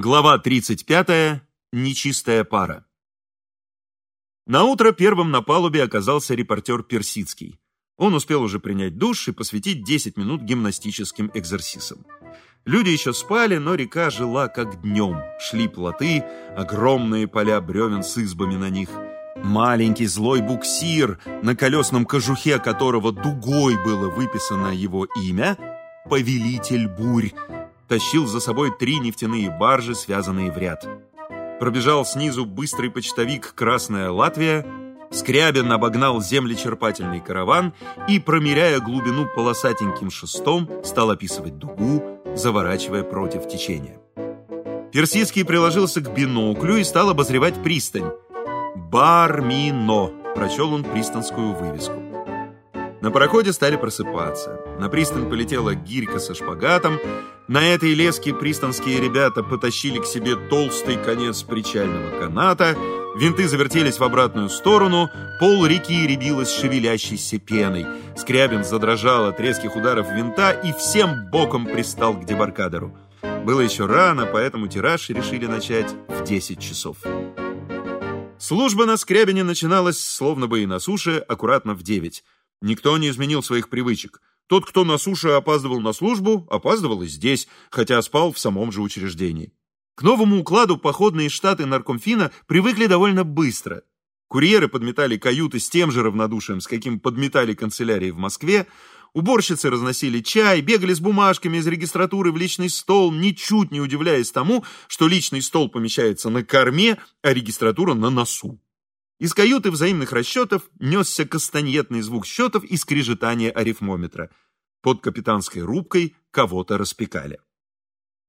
Глава 35. Нечистая пара. На утро первым на палубе оказался репортер Персидский. Он успел уже принять душ и посвятить 10 минут гимнастическим экзерсисам. Люди еще спали, но река жила как днем. Шли плоты, огромные поля бревен с избами на них. Маленький злой буксир, на колесном кожухе которого дугой было выписано его имя, «Повелитель бурь», тащил за собой три нефтяные баржи, связанные в ряд. Пробежал снизу быстрый почтовик «Красная Латвия», Скрябин обогнал землечерпательный караван и, промеряя глубину полосатеньким шестом, стал описывать дугу, заворачивая против течения. Персидский приложился к биноклю и стал обозревать пристань. «Бармино», — прочел он пристанскую вывеску. На пароходе стали просыпаться. На пристань полетела гирька со шпагатом. На этой леске пристанские ребята потащили к себе толстый конец причального каната. Винты завертелись в обратную сторону. Пол реки рябилась шевелящейся пеной. Скрябин задрожал от резких ударов винта и всем боком пристал к дебаркадеру. Было еще рано, поэтому тираж решили начать в 10 часов. Служба на Скрябине начиналась, словно бы и на суше, аккуратно в 9. Никто не изменил своих привычек. Тот, кто на суше опаздывал на службу, опаздывал и здесь, хотя спал в самом же учреждении. К новому укладу походные штаты наркомфина привыкли довольно быстро. Курьеры подметали каюты с тем же равнодушием, с каким подметали канцелярии в Москве, уборщицы разносили чай, бегали с бумажками из регистратуры в личный стол, ничуть не удивляясь тому, что личный стол помещается на корме, а регистратура на носу. Из каюты взаимных расчетов несся кастаньетный звук счетов и скрежетание арифмометра. Под капитанской рубкой кого-то распекали.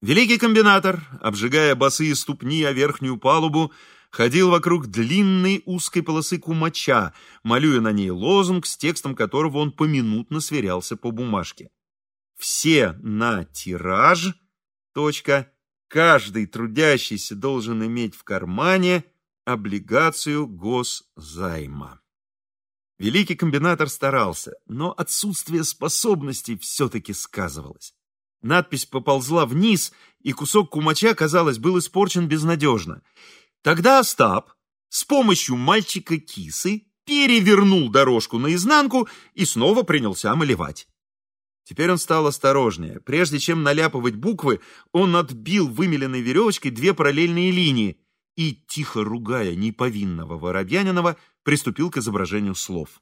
Великий комбинатор, обжигая босые ступни о верхнюю палубу, ходил вокруг длинной узкой полосы кумача, малюя на ней лозунг, с текстом которого он поминутно сверялся по бумажке. «Все на тираж. Точка. Каждый трудящийся должен иметь в кармане облигацию госзайма. Великий комбинатор старался, но отсутствие способностей все-таки сказывалось. Надпись поползла вниз, и кусок кумача, казалось, был испорчен безнадежно. Тогда Остап с помощью мальчика-кисы перевернул дорожку наизнанку и снова принялся малевать. Теперь он стал осторожнее. Прежде чем наляпывать буквы, он отбил вымеленной веревочкой две параллельные линии и, тихо ругая неповинного Воробьянинова, приступил к изображению слов.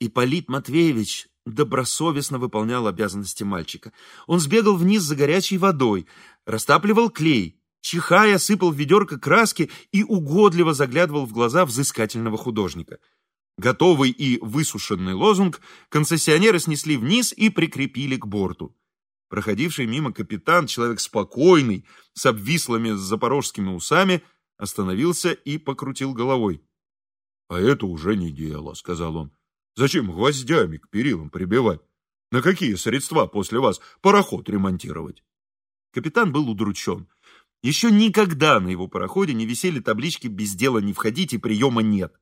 Ипполит Матвеевич добросовестно выполнял обязанности мальчика. Он сбегал вниз за горячей водой, растапливал клей, чихая, сыпал в ведерко краски и угодливо заглядывал в глаза взыскательного художника. Готовый и высушенный лозунг концессионеры снесли вниз и прикрепили к борту. Проходивший мимо капитан, человек спокойный, с обвислыми запорожскими усами, остановился и покрутил головой. — А это уже не дело, — сказал он. — Зачем гвоздями к перилам прибивать? На какие средства после вас пароход ремонтировать? Капитан был удручен. Еще никогда на его пароходе не висели таблички «Без дела не входить» и «Приема нет».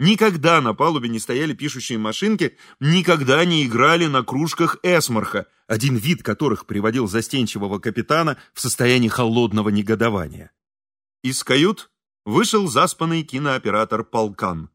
Никогда на палубе не стояли пишущие машинки, никогда не играли на кружках эсмарха, один вид которых приводил застенчивого капитана в состояние холодного негодования. Из кают вышел заспанный кинооператор Полкан.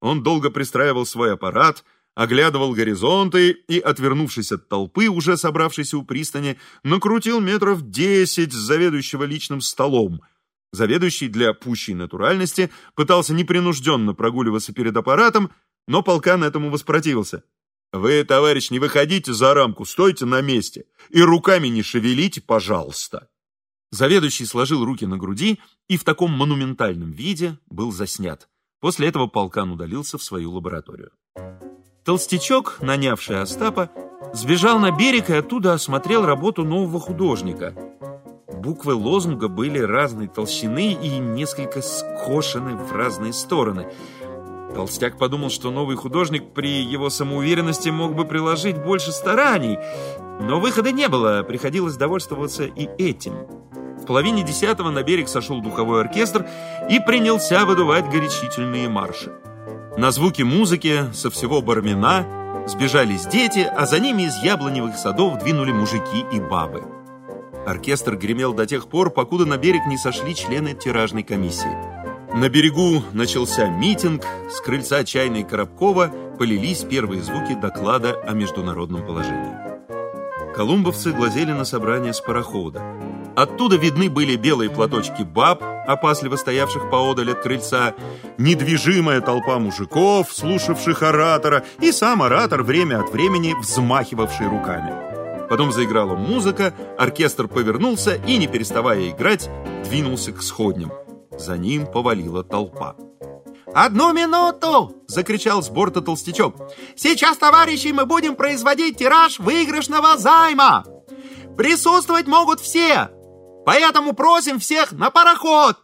Он долго пристраивал свой аппарат, оглядывал горизонты и, отвернувшись от толпы, уже собравшейся у пристани, накрутил метров десять с заведующего личным столом – Заведующий для пущей натуральности пытался непринужденно прогуливаться перед аппаратом, но полкан этому воспротивился. «Вы, товарищ, не выходите за рамку, стойте на месте и руками не шевелите, пожалуйста». Заведующий сложил руки на груди и в таком монументальном виде был заснят. После этого полкан удалился в свою лабораторию. Толстячок, нанявший Остапа, сбежал на берег и оттуда осмотрел работу нового художника – Буквы лозунга были разной толщины и несколько скошены в разные стороны. Толстяк подумал, что новый художник при его самоуверенности мог бы приложить больше стараний, но выхода не было, приходилось довольствоваться и этим. В половине десятого на берег сошел духовой оркестр и принялся выдувать горячительные марши. На звуки музыки со всего Бармина сбежались дети, а за ними из яблоневых садов двинули мужики и бабы. Оркестр гремел до тех пор, покуда на берег не сошли члены тиражной комиссии. На берегу начался митинг, с крыльца чайной Коробкова полились первые звуки доклада о международном положении. Колумбовцы глазели на собрание с парохода. Оттуда видны были белые платочки баб, опасливо стоявших поодаль от крыльца, недвижимая толпа мужиков, слушавших оратора, и сам оратор, время от времени взмахивавший руками. Потом заиграла музыка, оркестр повернулся и, не переставая играть, двинулся к сходням. За ним повалила толпа. «Одну минуту!» — закричал с борта толстячок. «Сейчас, товарищи, мы будем производить тираж выигрышного займа! Присутствовать могут все, поэтому просим всех на пароход!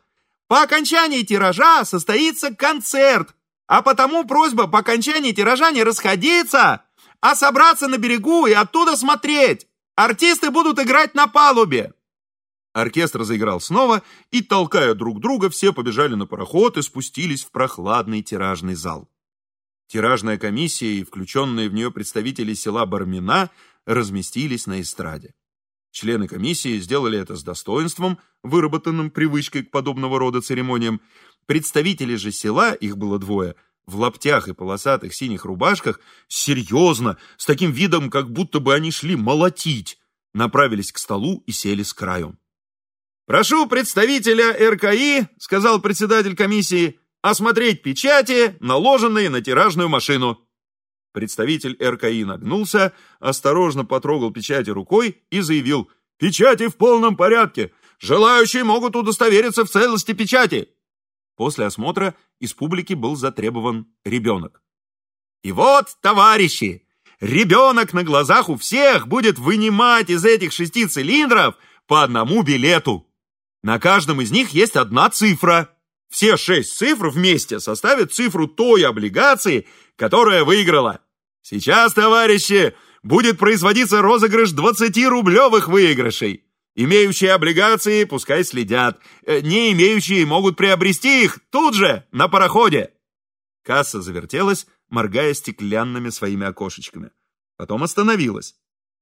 По окончании тиража состоится концерт, а потому просьба по окончании тиража не расходиться, а собраться на берегу и оттуда смотреть. Артисты будут играть на палубе. Оркестр заиграл снова, и, толкая друг друга, все побежали на пароход и спустились в прохладный тиражный зал. Тиражная комиссия и включенные в нее представители села Бармина разместились на эстраде. Члены комиссии сделали это с достоинством, выработанным привычкой к подобного рода церемониям. Представители же села, их было двое, в лаптях и полосатых синих рубашках, серьезно, с таким видом, как будто бы они шли молотить, направились к столу и сели с краю. «Прошу представителя РКИ, — сказал председатель комиссии, — осмотреть печати, наложенные на тиражную машину». Представитель РКИ нагнулся, осторожно потрогал печати рукой и заявил «Печати в полном порядке! Желающие могут удостовериться в целости печати!» После осмотра из публики был затребован ребенок. «И вот, товарищи, ребенок на глазах у всех будет вынимать из этих шести цилиндров по одному билету!» На каждом из них есть одна цифра. Все шесть цифр вместе составят цифру той облигации, которая выиграла. Сейчас, товарищи, будет производиться розыгрыш 20-рублевых выигрышей. Имеющие облигации пускай следят. Э, не имеющие могут приобрести их тут же, на пароходе. Касса завертелась, моргая стеклянными своими окошечками. Потом остановилась.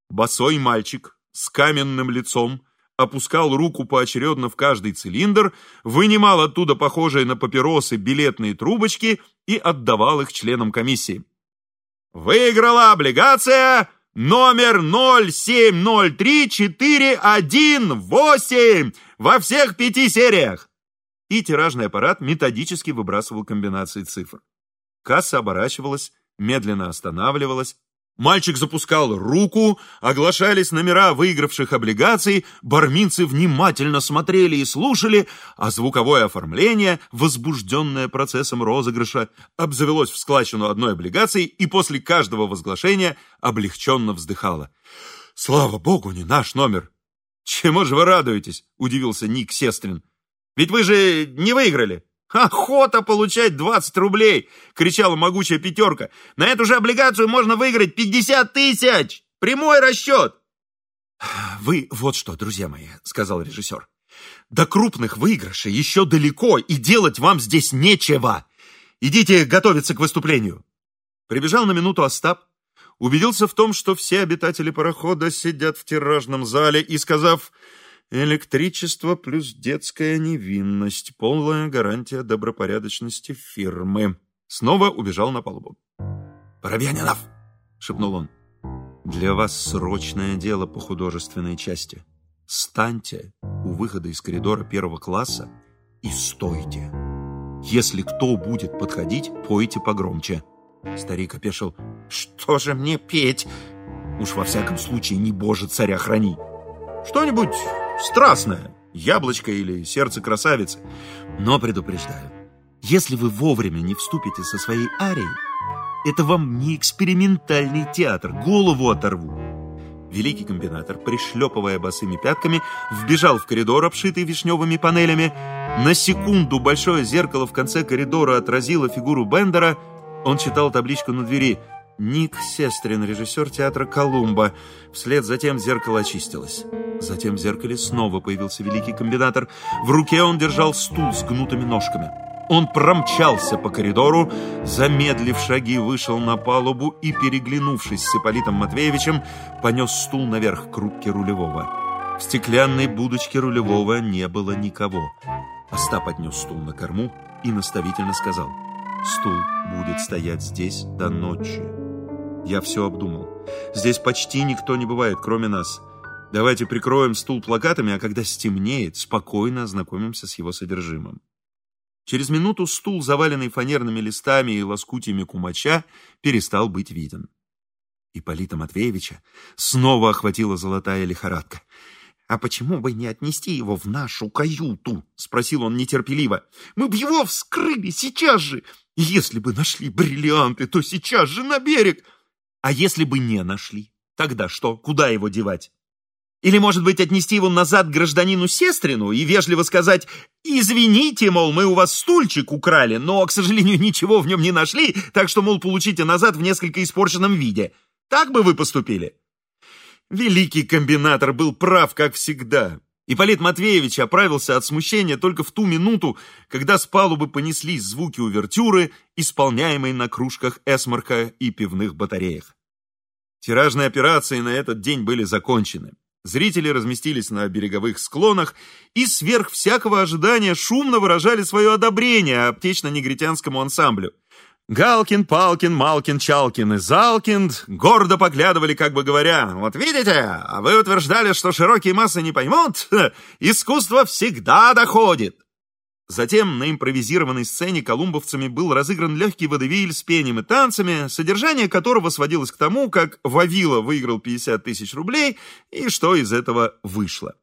Босой мальчик с каменным лицом, опускал руку поочередно в каждый цилиндр, вынимал оттуда похожие на папиросы билетные трубочки и отдавал их членам комиссии. «Выиграла облигация номер 0703418 во всех пяти сериях!» И тиражный аппарат методически выбрасывал комбинации цифр. Касса оборачивалась, медленно останавливалась, Мальчик запускал руку, оглашались номера выигравших облигаций, барминцы внимательно смотрели и слушали, а звуковое оформление, возбужденное процессом розыгрыша, обзавелось в складчину одной облигации и после каждого возглашения облегченно вздыхало. «Слава богу, не наш номер!» «Чему же вы радуетесь?» – удивился Ник Сестрин. «Ведь вы же не выиграли!» «Охота получать 20 рублей!» — кричала могучая пятерка. «На эту же облигацию можно выиграть 50 тысяч! Прямой расчет!» «Вы вот что, друзья мои», — сказал режиссер. «До крупных выигрышей еще далеко, и делать вам здесь нечего. Идите готовиться к выступлению». Прибежал на минуту Остап, убедился в том, что все обитатели парохода сидят в тиражном зале, и, сказав Электричество плюс детская невинность. Полная гарантия добропорядочности фирмы. Снова убежал на палубу. «Воробьянинов!» — шепнул он. «Для вас срочное дело по художественной части. Станьте у выхода из коридора первого класса и стойте. Если кто будет подходить, пойте погромче». Старик опешил. «Что же мне петь?» «Уж во всяком случае, не боже царя храни!» «Что-нибудь страстное, яблочко или сердце красавицы. Но предупреждаю, если вы вовремя не вступите со своей арией, это вам не экспериментальный театр, голову оторву. Великий комбинатор, пришлепывая босыми пятками, вбежал в коридор, обшитый вишневыми панелями. На секунду большое зеркало в конце коридора отразило фигуру Бендера. Он читал табличку на двери «Ник Сестрин, режиссер театра «Колумба». Вслед за тем зеркало очистилось. Затем в зеркале снова появился великий комбинатор. В руке он держал стул с гнутыми ножками. Он промчался по коридору, замедлив шаги, вышел на палубу и, переглянувшись с Ипполитом Матвеевичем, понес стул наверх к рубке рулевого. В стеклянной будочке рулевого не было никого. Остап отнес стул на корму и наставительно сказал, «Стул будет стоять здесь до ночи». Я все обдумал. Здесь почти никто не бывает, кроме нас. Давайте прикроем стул плакатами, а когда стемнеет, спокойно ознакомимся с его содержимым. Через минуту стул, заваленный фанерными листами и лоскутиями кумача, перестал быть виден. Ипполита Матвеевича снова охватила золотая лихорадка. «А почему бы не отнести его в нашу каюту?» — спросил он нетерпеливо. «Мы бы его вскрыли сейчас же! Если бы нашли бриллианты, то сейчас же на берег!» «А если бы не нашли? Тогда что? Куда его девать?» Или, может быть, отнести его назад гражданину Сестрину и вежливо сказать «Извините, мол, мы у вас стульчик украли, но, к сожалению, ничего в нем не нашли, так что, мол, получите назад в несколько испорченном виде». Так бы вы поступили?» Великий комбинатор был прав, как всегда. Ипполит Матвеевич оправился от смущения только в ту минуту, когда с палубы понеслись звуки увертюры, исполняемые на кружках эсмарка и пивных батареях. Тиражные операции на этот день были закончены. Зрители разместились на береговых склонах и сверх всякого ожидания шумно выражали свое одобрение аптечно-негритянскому ансамблю. Галкин, Палкин, Малкин, Чалкин и Залкинд гордо поглядывали, как бы говоря, «Вот видите, а вы утверждали, что широкие массы не поймут? Искусство всегда доходит!» Затем на импровизированной сцене колумбовцами был разыгран легкий водевиль с пением и танцами, содержание которого сводилось к тому, как Вавила выиграл 50 тысяч рублей и что из этого вышло.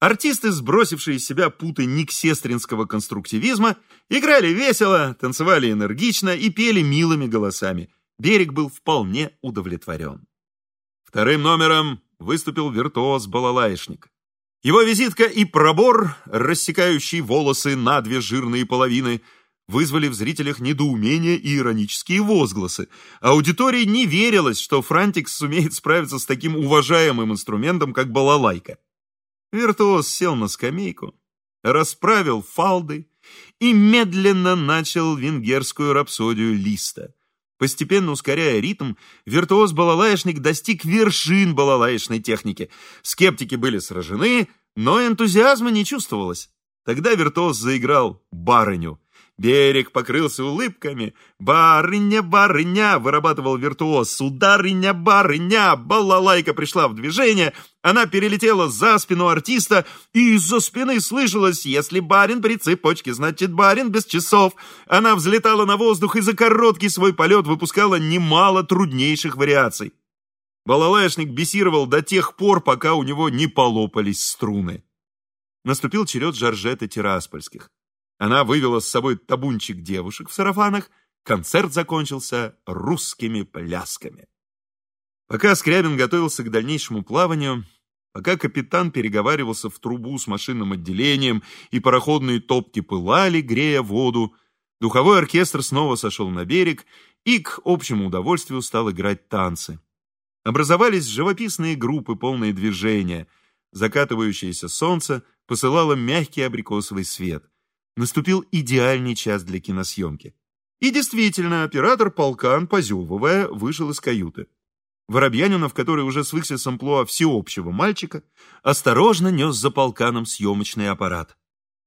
Артисты, сбросившие из себя путы никсестринского конструктивизма, играли весело, танцевали энергично и пели милыми голосами. Берег был вполне удовлетворен. Вторым номером выступил виртуоз-балалаишник. Его визитка и пробор, рассекающий волосы на две жирные половины, вызвали в зрителях недоумение и иронические возгласы. Аудитории не верилось, что Франтикс сумеет справиться с таким уважаемым инструментом, как балалайка. Виртуоз сел на скамейку, расправил фалды и медленно начал венгерскую рапсодию Листа. Постепенно ускоряя ритм, виртуоз-балалаишник достиг вершин балалаишной техники. Скептики были сражены, но энтузиазма не чувствовалось. Тогда виртуоз заиграл барыню. Берег покрылся улыбками. «Барыня, барыня!» — вырабатывал виртуоз. «Сударыня, барыня!» Балалайка пришла в движение. Она перелетела за спину артиста, и из-за спины слышалось «Если барин при цепочке, значит барин без часов». Она взлетала на воздух и за короткий свой полет выпускала немало труднейших вариаций. Балалайшник бесировал до тех пор, пока у него не полопались струны. Наступил черед Жоржеты Тираспольских. Она вывела с собой табунчик девушек в сарафанах. Концерт закончился русскими плясками. Пока Скрябин готовился к дальнейшему плаванию, пока капитан переговаривался в трубу с машинным отделением и пароходные топки пылали, грея воду, духовой оркестр снова сошел на берег и к общему удовольствию стал играть танцы. Образовались живописные группы, полные движения. Закатывающееся солнце посылало мягкий абрикосовый свет наступил идеальный час для киносъемки. И действительно, оператор полкан, позевывая, вышел из каюты. Воробьянинов, который уже свыкся с амплуа всеобщего мальчика, осторожно нес за полканом съемочный аппарат.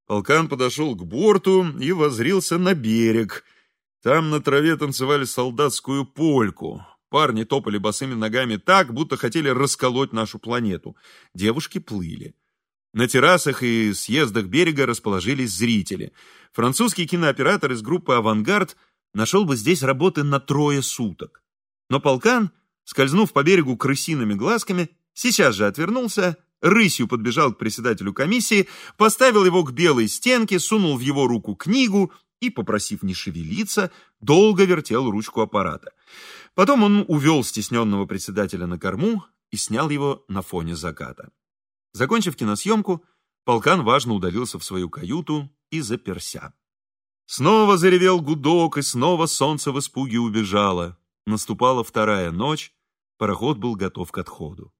Полкан подошел к борту и возрился на берег. Там на траве танцевали солдатскую польку. Парни топали босыми ногами так, будто хотели расколоть нашу планету. Девушки плыли. На террасах и съездах берега расположились зрители. Французский кинооператор из группы «Авангард» нашел бы здесь работы на трое суток. Но полкан, скользнув по берегу крысиными глазками, сейчас же отвернулся, рысью подбежал к председателю комиссии, поставил его к белой стенке, сунул в его руку книгу и, попросив не шевелиться, долго вертел ручку аппарата. Потом он увел стесненного председателя на корму и снял его на фоне заката. Закончив киносъемку, полкан важно удалился в свою каюту и заперся. Снова заревел гудок, и снова солнце в испуге убежало. Наступала вторая ночь, пароход был готов к отходу.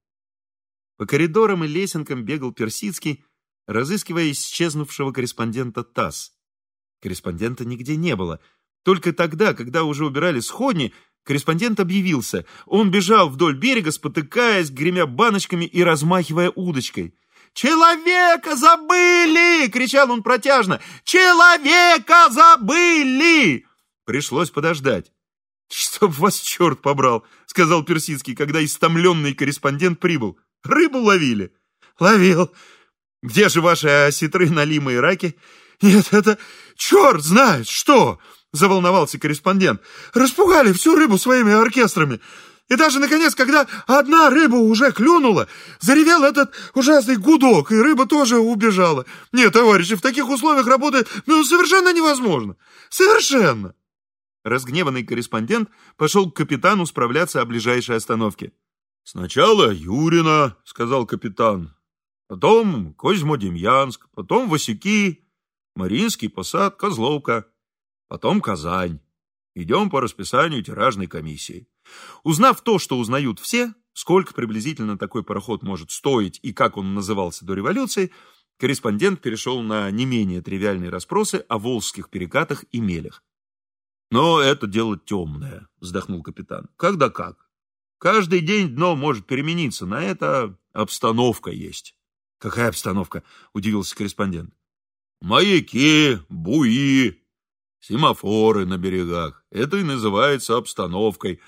По коридорам и лесенкам бегал Персидский, разыскивая исчезнувшего корреспондента ТАСС. Корреспондента нигде не было. Только тогда, когда уже убирали сходни, Корреспондент объявился. Он бежал вдоль берега, спотыкаясь, гремя баночками и размахивая удочкой. «Человека забыли!» — кричал он протяжно. «Человека забыли!» Пришлось подождать. «Чтоб вас черт побрал!» — сказал Персидский, когда истомленный корреспондент прибыл. «Рыбу ловили?» «Ловил. Где же ваши осетры, налимы и раки?» «Нет, это черт знает что!» — заволновался корреспондент. «Распугали всю рыбу своими оркестрами. И даже, наконец, когда одна рыба уже клюнула, заревел этот ужасный гудок, и рыба тоже убежала. Нет, товарищи, в таких условиях работать ну, совершенно невозможно. Совершенно!» Разгневанный корреспондент пошел к капитану справляться о ближайшей остановке. «Сначала Юрина», — сказал капитан, потом Козьмо-Демьянск, потом Васюки, Мариинский посад, Козловка, потом Казань. Идем по расписанию тиражной комиссии. Узнав то, что узнают все, сколько приблизительно такой пароход может стоить и как он назывался до революции, корреспондент перешел на не менее тривиальные расспросы о волжских перекатах и мелях. «Но это дело темное», — вздохнул капитан. «Когда как. Каждый день дно может перемениться, на это обстановка есть». «Какая обстановка?» — удивился корреспондент. «Маяки, буи, семафоры на берегах. Это и называется обстановкой.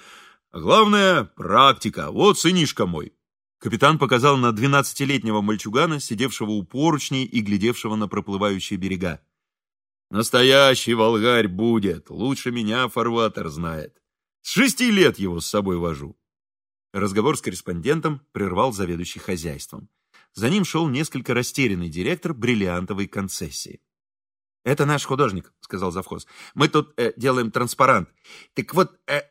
А главное — практика. Вот сынишка мой». Капитан показал на двенадцатилетнего мальчугана, сидевшего у поручней и глядевшего на проплывающие берега. Настоящий волгарь будет, лучше меня фарватер знает. С шести лет его с собой вожу. Разговор с корреспондентом прервал заведующий хозяйством. За ним шел несколько растерянный директор бриллиантовой концессии. «Это наш художник», — сказал завхоз. «Мы тут э, делаем транспарант. Так вот, э,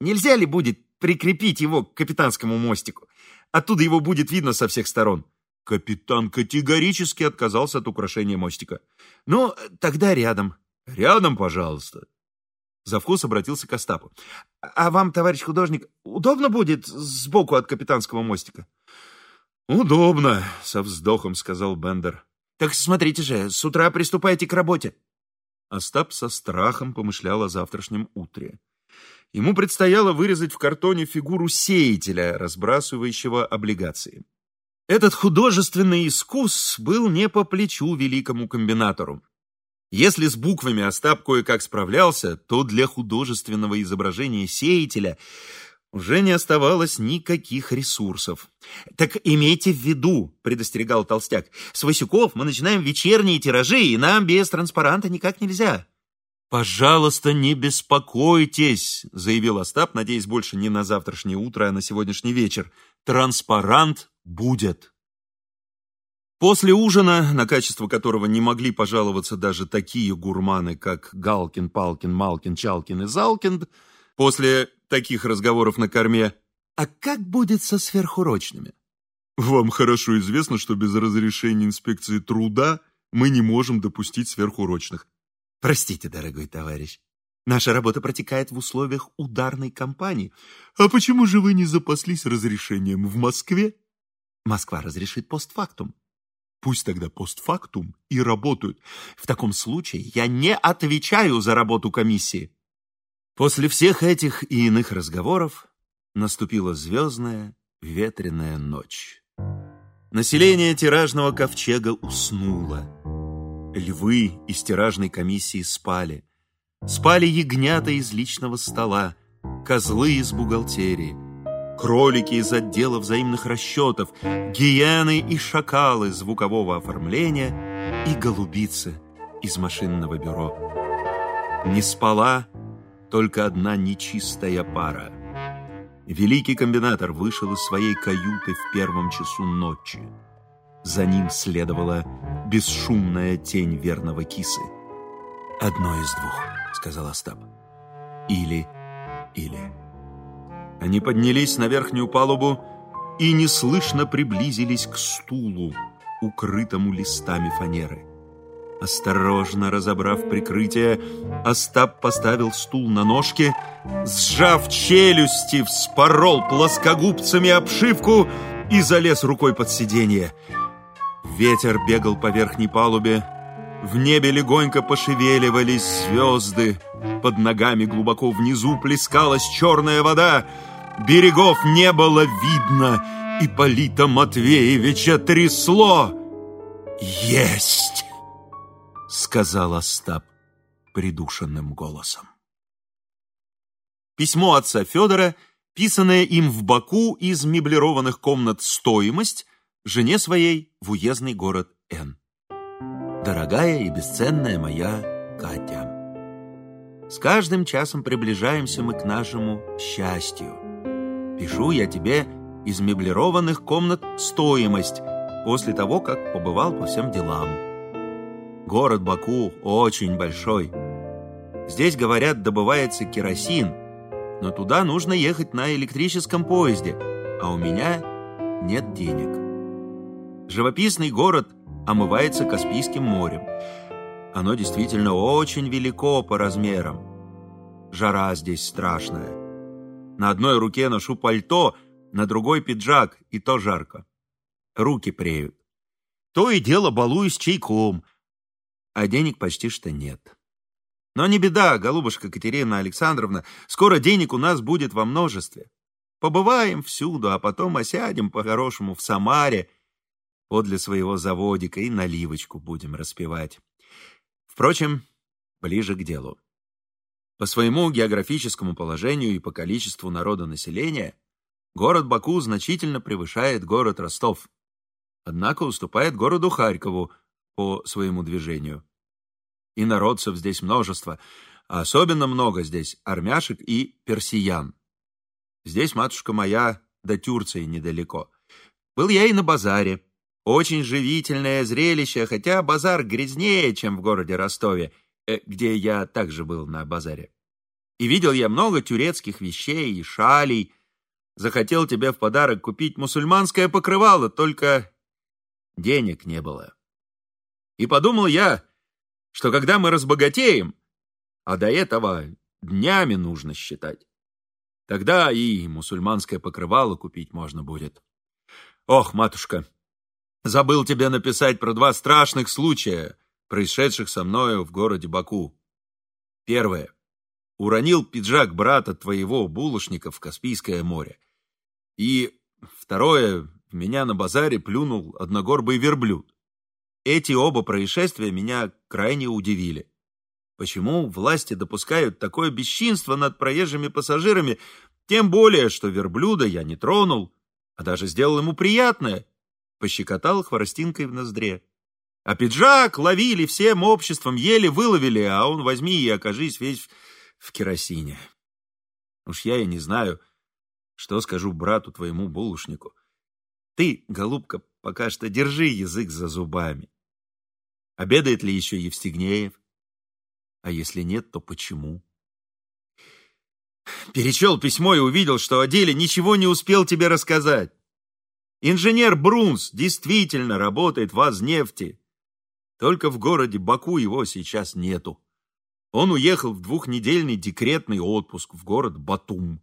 нельзя ли будет прикрепить его к капитанскому мостику? Оттуда его будет видно со всех сторон». Капитан категорически отказался от украшения мостика. «Ну, тогда рядом». «Рядом, пожалуйста». Завхоз обратился к Остапу. «А вам, товарищ художник, удобно будет сбоку от капитанского мостика?» «Удобно», — со вздохом сказал Бендер. «Так смотрите же, с утра приступайте к работе». Остап со страхом помышлял о завтрашнем утре. Ему предстояло вырезать в картоне фигуру сеятеля, разбрасывающего облигации. Этот художественный искус был не по плечу великому комбинатору. Если с буквами Остап кое-как справлялся, то для художественного изображения сеятеля уже не оставалось никаких ресурсов. «Так имейте в виду», — предостерегал Толстяк, «с Васюков мы начинаем вечерние тиражи, и нам без транспаранта никак нельзя». «Пожалуйста, не беспокойтесь», — заявил Остап, надеясь больше не на завтрашнее утро, а на сегодняшний вечер. «Транспарант будет». После ужина, на качество которого не могли пожаловаться даже такие гурманы, как Галкин, Палкин, Малкин, Чалкин и Залкин, после таких разговоров на корме, а как будет со сверхурочными? Вам хорошо известно, что без разрешения инспекции труда мы не можем допустить сверхурочных. Простите, дорогой товарищ, наша работа протекает в условиях ударной кампании. А почему же вы не запаслись разрешением в Москве? Москва разрешит постфактум. Пусть тогда постфактум и работают. В таком случае я не отвечаю за работу комиссии. После всех этих и иных разговоров наступила звездная ветреная ночь. Население тиражного ковчега уснуло. Львы из тиражной комиссии спали. Спали ягнята из личного стола, козлы из бухгалтерии, кролики из отдела взаимных расчетов, гиены и шакалы звукового оформления и голубицы из машинного бюро. Не спала только одна нечистая пара. Великий комбинатор вышел из своей каюты в первом часу ночи. За ним следовала бесшумная тень верного кисы. «Одно из двух», — сказал Остап. «Или, или». Они поднялись на верхнюю палубу и неслышно приблизились к стулу, укрытому листами фанеры. Осторожно разобрав прикрытие, Остап поставил стул на ножки, сжав челюсти, вспорол плоскогубцами обшивку и залез рукой под сиденье. Ветер бегал по верхней палубе, в небе легонько пошевеливались звезды, под ногами глубоко внизу плескалась черная вода — Берегов не было видно, Ипполита Матвеевича трясло. «Есть!» — сказал Остап придушенным голосом. Письмо отца Федора, писанное им в Баку из меблированных комнат «Стоимость», жене своей в уездный город Н. Дорогая и бесценная моя Катя, с каждым часом приближаемся мы к нашему счастью. Пишу я тебе из меблированных комнат «Стоимость», после того, как побывал по всем делам. Город Баку очень большой. Здесь, говорят, добывается керосин, но туда нужно ехать на электрическом поезде, а у меня нет денег. Живописный город омывается Каспийским морем. Оно действительно очень велико по размерам. Жара здесь страшная. На одной руке ношу пальто, на другой пиджак, и то жарко. Руки преют. То и дело балуюсь чайком, а денег почти что нет. Но не беда, голубушка Катерина Александровна, скоро денег у нас будет во множестве. Побываем всюду, а потом осядем по-хорошему в Самаре подле своего заводика и наливочку будем распевать. Впрочем, ближе к делу. По своему географическому положению и по количеству народонаселения город Баку значительно превышает город Ростов, однако уступает городу Харькову по своему движению и народцев здесь множество, а особенно много здесь армяшек и персиян. Здесь, матушка моя, до Тюрции недалеко. Был я и на базаре. Очень живительное зрелище, хотя базар грязнее, чем в городе Ростове, э, где я также был на базаре. И видел я много тюрецких вещей и шалей. Захотел тебе в подарок купить мусульманское покрывало, только денег не было. И подумал я, что когда мы разбогатеем, а до этого днями нужно считать, тогда и мусульманское покрывало купить можно будет. Ох, матушка, забыл тебе написать про два страшных случая, происшедших со мною в городе Баку. Первое. Уронил пиджак брата твоего булочника в Каспийское море. И второе. В меня на базаре плюнул одногорбый верблюд. Эти оба происшествия меня крайне удивили. Почему власти допускают такое бесчинство над проезжими пассажирами, тем более, что верблюда я не тронул, а даже сделал ему приятное, пощекотал хворостинкой в ноздре. А пиджак ловили всем обществом, еле выловили, а он возьми и окажись весь в керосине. Уж я и не знаю, что скажу брату твоему булочнику. Ты, голубка, пока что держи язык за зубами. Обедает ли еще Евстигнеев? А если нет, то почему? Перечел письмо и увидел, что о деле ничего не успел тебе рассказать. Инженер Брунс действительно работает в Азнефти. Только в городе Баку его сейчас нету. Он уехал в двухнедельный декретный отпуск в город Батум.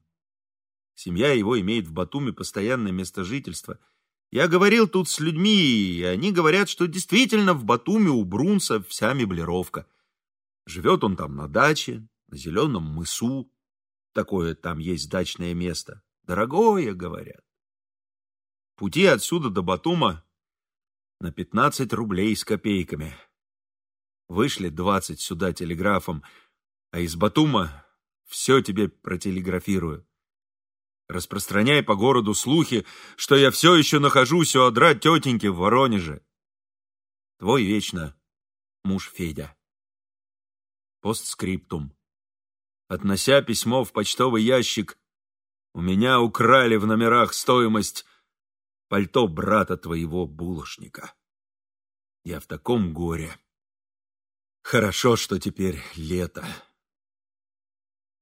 Семья его имеет в Батуме постоянное место жительства – я говорил тут с людьми, и они говорят, что действительно в Батуми у Брунса вся меблировка. Живет он там на даче, на зеленом мысу. Такое там есть дачное место. Дорогое, говорят. Пути отсюда до Батума на 15 рублей с копейками. Вышли 20 сюда телеграфом, а из Батума все тебе протелеграфирую. Распространяй по городу слухи, что я все еще нахожусь у одра тетеньки в Воронеже. Твой вечно муж Федя. Постскриптум. Относя письмо в почтовый ящик, у меня украли в номерах стоимость пальто брата твоего булочника. Я в таком горе. Хорошо, что теперь лето.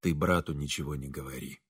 Ты брату ничего не говори.